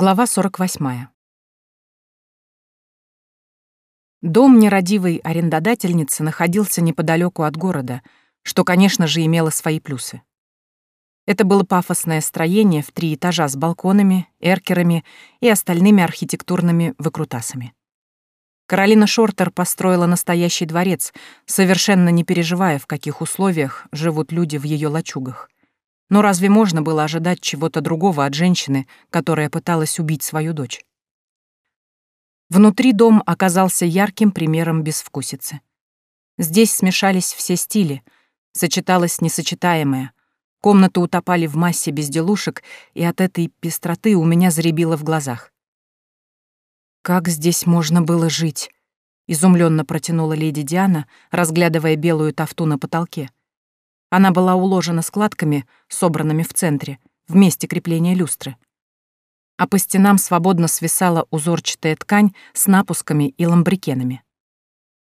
Глава 48. Дом нерадивой арендодательницы находился неподалеку от города, что, конечно же, имело свои плюсы. Это было пафосное строение в три этажа с балконами, эркерами и остальными архитектурными выкрутасами. Каролина Шортер построила настоящий дворец, совершенно не переживая, в каких условиях живут люди в ее лачугах. Но разве можно было ожидать чего-то другого от женщины, которая пыталась убить свою дочь? Внутри дом оказался ярким примером безвкусицы. Здесь смешались все стили, сочеталось несочетаемое. Комнаты утопали в массе безделушек, и от этой пестроты у меня заребило в глазах. «Как здесь можно было жить?» — изумленно протянула леди Диана, разглядывая белую тафту на потолке. Она была уложена складками, собранными в центре, в месте крепления люстры. А по стенам свободно свисала узорчатая ткань с напусками и ламбрикенами.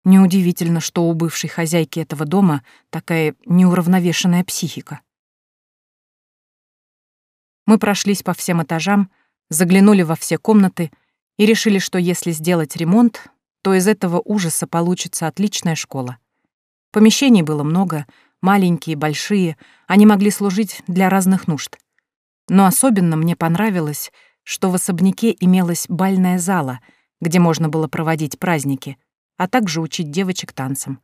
Неудивительно, что у бывшей хозяйки этого дома такая неуравновешенная психика. Мы прошлись по всем этажам, заглянули во все комнаты и решили, что если сделать ремонт, то из этого ужаса получится отличная школа. Помещений было много, Маленькие, большие, они могли служить для разных нужд. Но особенно мне понравилось, что в особняке имелась бальная зала, где можно было проводить праздники, а также учить девочек танцам.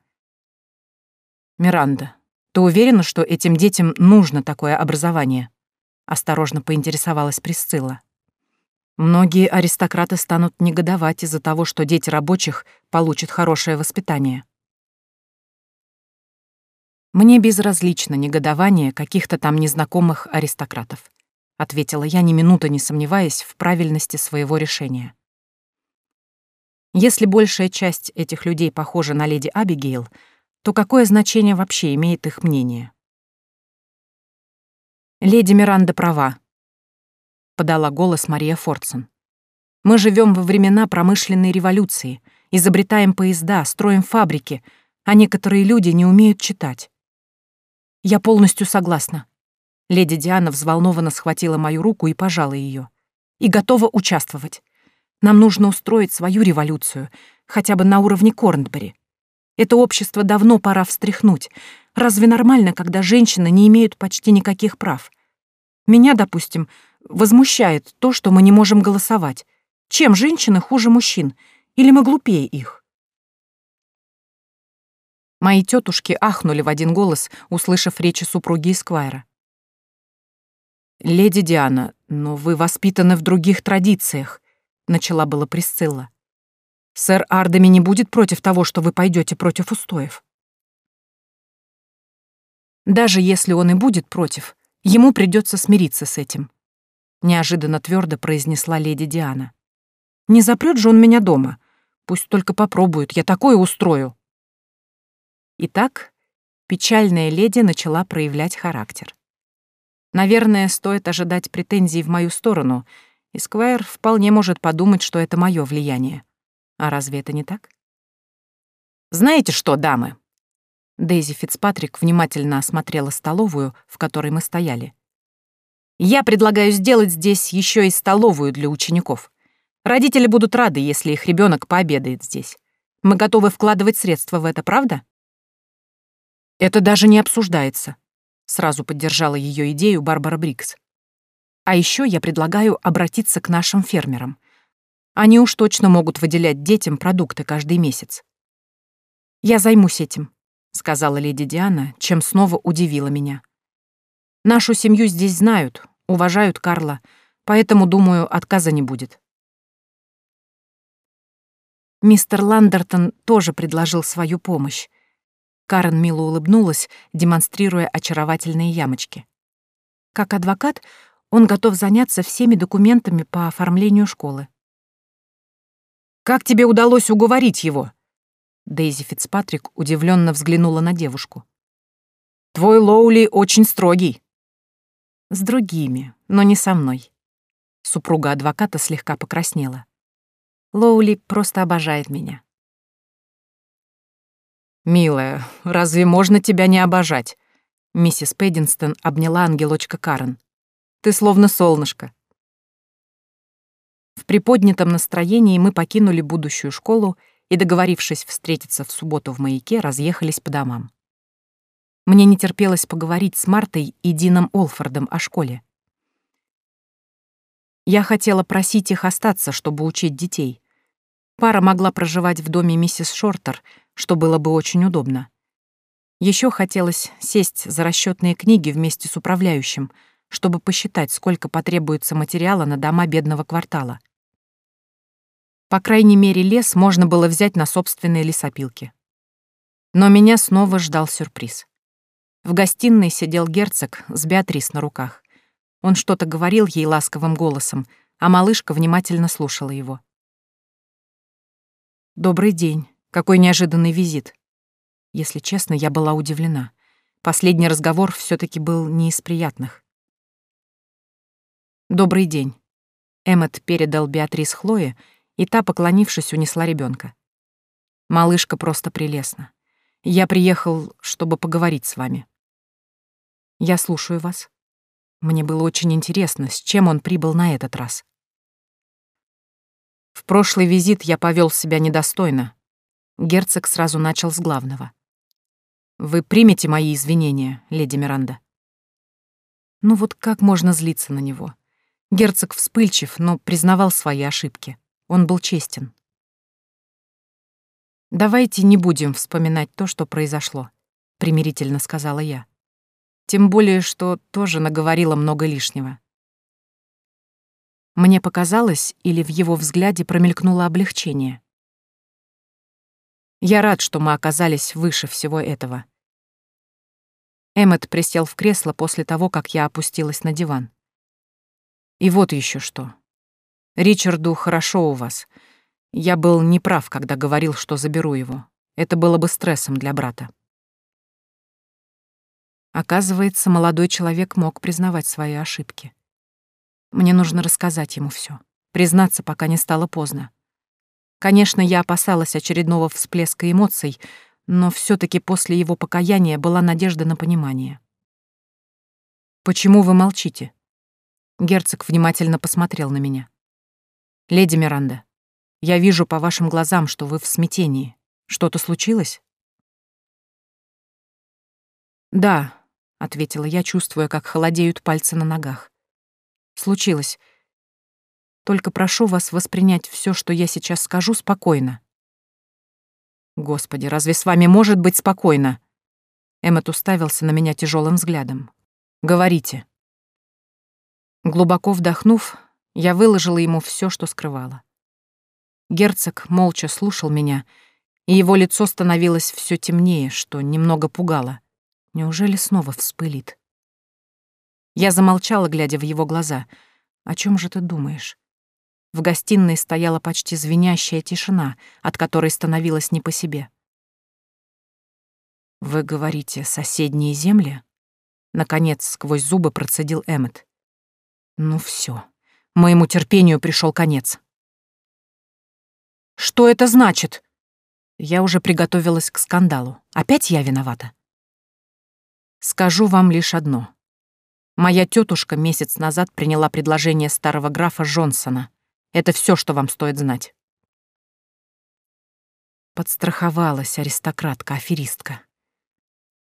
«Миранда, ты уверена, что этим детям нужно такое образование?» — осторожно поинтересовалась Присцилла. Многие аристократы станут негодовать из-за того, что дети рабочих получат хорошее воспитание. Мне безразлично негодование каких-то там незнакомых аристократов, ответила я ни минуты не сомневаясь в правильности своего решения. Если большая часть этих людей похожа на леди Абигейл, то какое значение вообще имеет их мнение? «Леди Миранда права», — подала голос Мария Фордсон. «Мы живем во времена промышленной революции, изобретаем поезда, строим фабрики, а некоторые люди не умеют читать. Я полностью согласна. Леди Диана взволнованно схватила мою руку и пожала ее. И готова участвовать. Нам нужно устроить свою революцию, хотя бы на уровне Корнбери. Это общество давно пора встряхнуть. Разве нормально, когда женщины не имеют почти никаких прав? Меня, допустим, возмущает то, что мы не можем голосовать. Чем женщины хуже мужчин? Или мы глупее их? Мои тетушки ахнули в один голос, услышав речи супруги Эсквайра. «Леди Диана, но вы воспитаны в других традициях», — начала была Присцилла. «Сэр Ардами не будет против того, что вы пойдете против устоев». «Даже если он и будет против, ему придется смириться с этим», — неожиданно твердо произнесла леди Диана. «Не запрет же он меня дома. Пусть только попробует, я такое устрою». Итак, печальная леди начала проявлять характер. Наверное, стоит ожидать претензий в мою сторону, и Сквайр вполне может подумать, что это мое влияние. А разве это не так? «Знаете что, дамы?» Дейзи Фицпатрик внимательно осмотрела столовую, в которой мы стояли. «Я предлагаю сделать здесь еще и столовую для учеников. Родители будут рады, если их ребенок пообедает здесь. Мы готовы вкладывать средства в это, правда?» «Это даже не обсуждается», — сразу поддержала ее идею Барбара Брикс. «А еще я предлагаю обратиться к нашим фермерам. Они уж точно могут выделять детям продукты каждый месяц». «Я займусь этим», — сказала леди Диана, чем снова удивила меня. «Нашу семью здесь знают, уважают Карла, поэтому, думаю, отказа не будет». Мистер Ландертон тоже предложил свою помощь, Карен мило улыбнулась, демонстрируя очаровательные ямочки. Как адвокат, он готов заняться всеми документами по оформлению школы. «Как тебе удалось уговорить его?» Дейзи Фицпатрик удивленно взглянула на девушку. «Твой Лоули очень строгий». «С другими, но не со мной». Супруга адвоката слегка покраснела. «Лоули просто обожает меня. «Милая, разве можно тебя не обожать?» Миссис Пэддинстон обняла ангелочка Карен. «Ты словно солнышко». приподнятом настроении мы покинули будущую школу и, договорившись встретиться в субботу в маяке, разъехались по домам. Мне не терпелось поговорить с Мартой и Дином Олфордом о школе. Я хотела просить их остаться, чтобы учить детей. Пара могла проживать в доме миссис Шортер, что было бы очень удобно. Еще хотелось сесть за расчетные книги вместе с управляющим, чтобы посчитать, сколько потребуется материала на дома бедного квартала. По крайней мере, лес можно было взять на собственные лесопилки. Но меня снова ждал сюрприз. В гостиной сидел герцог с Беатрис на руках. Он что-то говорил ей ласковым голосом, а малышка внимательно слушала его. «Добрый день. Какой неожиданный визит». Если честно, я была удивлена. Последний разговор все таки был не из приятных. «Добрый день». Эммет передал Беатрис Хлое, и та, поклонившись, унесла ребенка. Малышка просто прелестна. Я приехал, чтобы поговорить с вами. Я слушаю вас. Мне было очень интересно, с чем он прибыл на этот раз. В прошлый визит я повел себя недостойно. Герцог сразу начал с главного. Вы примете мои извинения, леди Миранда? Ну вот как можно злиться на него? Герцог вспыльчив, но признавал свои ошибки. Он был честен. «Давайте не будем вспоминать то, что произошло», — примирительно сказала я. Тем более, что тоже наговорила много лишнего. Мне показалось, или в его взгляде промелькнуло облегчение. Я рад, что мы оказались выше всего этого. Эммет присел в кресло после того, как я опустилась на диван. И вот еще что. Ричарду хорошо у вас. Я был неправ, когда говорил, что заберу его. Это было бы стрессом для брата. Оказывается, молодой человек мог признавать свои ошибки. Мне нужно рассказать ему все, признаться, пока не стало поздно. Конечно, я опасалась очередного всплеска эмоций, но все таки после его покаяния была надежда на понимание. «Почему вы молчите?» Герцог внимательно посмотрел на меня. «Леди Миранда, я вижу по вашим глазам, что вы в смятении. Что-то случилось?» «Да», — ответила я, чувствуя, как холодеют пальцы на ногах. «Случилось. Только прошу вас воспринять все, что я сейчас скажу, спокойно». «Господи, разве с вами может быть спокойно?» Эммет уставился на меня тяжелым взглядом. «Говорите». Глубоко вдохнув, я выложила ему все, что скрывала. Герцог молча слушал меня, и его лицо становилось все темнее, что немного пугало. Неужели снова вспылит? Я замолчала, глядя в его глаза. «О чем же ты думаешь?» В гостиной стояла почти звенящая тишина, от которой становилось не по себе. «Вы говорите, соседние земли?» Наконец, сквозь зубы процедил Эммет. «Ну все, Моему терпению пришел конец. «Что это значит?» Я уже приготовилась к скандалу. Опять я виновата? Скажу вам лишь одно. Моя тетушка месяц назад приняла предложение старого графа Джонсона. Это все, что вам стоит знать. Подстраховалась аристократка-аферистка.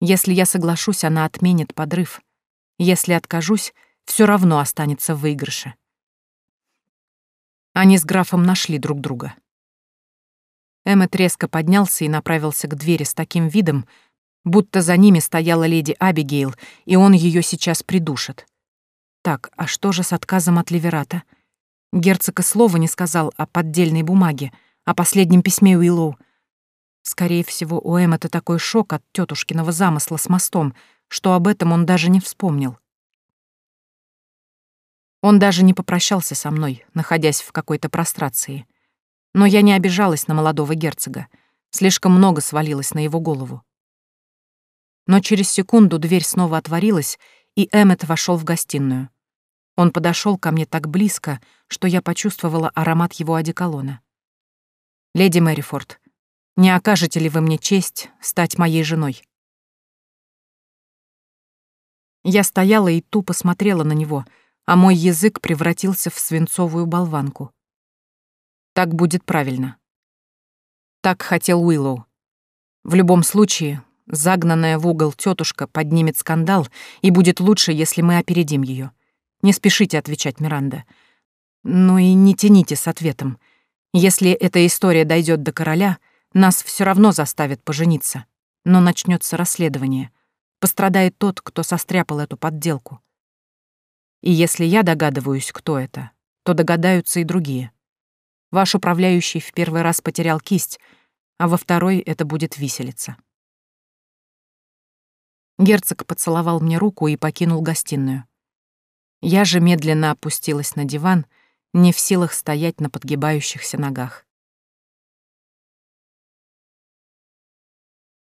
Если я соглашусь, она отменит подрыв. Если откажусь, все равно останется в выигрыше. Они с графом нашли друг друга. Эммет резко поднялся и направился к двери с таким видом, будто за ними стояла леди Абигейл, и он ее сейчас придушит. Так, а что же с отказом от Ливерата? Герцог и слова не сказал о поддельной бумаге, о последнем письме Уиллоу. Скорее всего, у Эммета такой шок от тетушкиного замысла с мостом, что об этом он даже не вспомнил. Он даже не попрощался со мной, находясь в какой-то прострации. Но я не обижалась на молодого герцога. Слишком много свалилось на его голову. Но через секунду дверь снова отворилась, и Эммет вошел в гостиную. Он подошел ко мне так близко, что я почувствовала аромат его одеколона. «Леди Мэрифорд, не окажете ли вы мне честь стать моей женой?» Я стояла и тупо смотрела на него — а мой язык превратился в свинцовую болванку. Так будет правильно. Так хотел Уиллоу. В любом случае, загнанная в угол тетушка поднимет скандал, и будет лучше, если мы опередим ее. Не спешите отвечать, Миранда. Ну и не тяните с ответом. Если эта история дойдет до короля, нас все равно заставят пожениться. Но начнется расследование. Пострадает тот, кто состряпал эту подделку. И если я догадываюсь, кто это, то догадаются и другие. Ваш управляющий в первый раз потерял кисть, а во второй это будет виселица. Герцог поцеловал мне руку и покинул гостиную. Я же медленно опустилась на диван, не в силах стоять на подгибающихся ногах.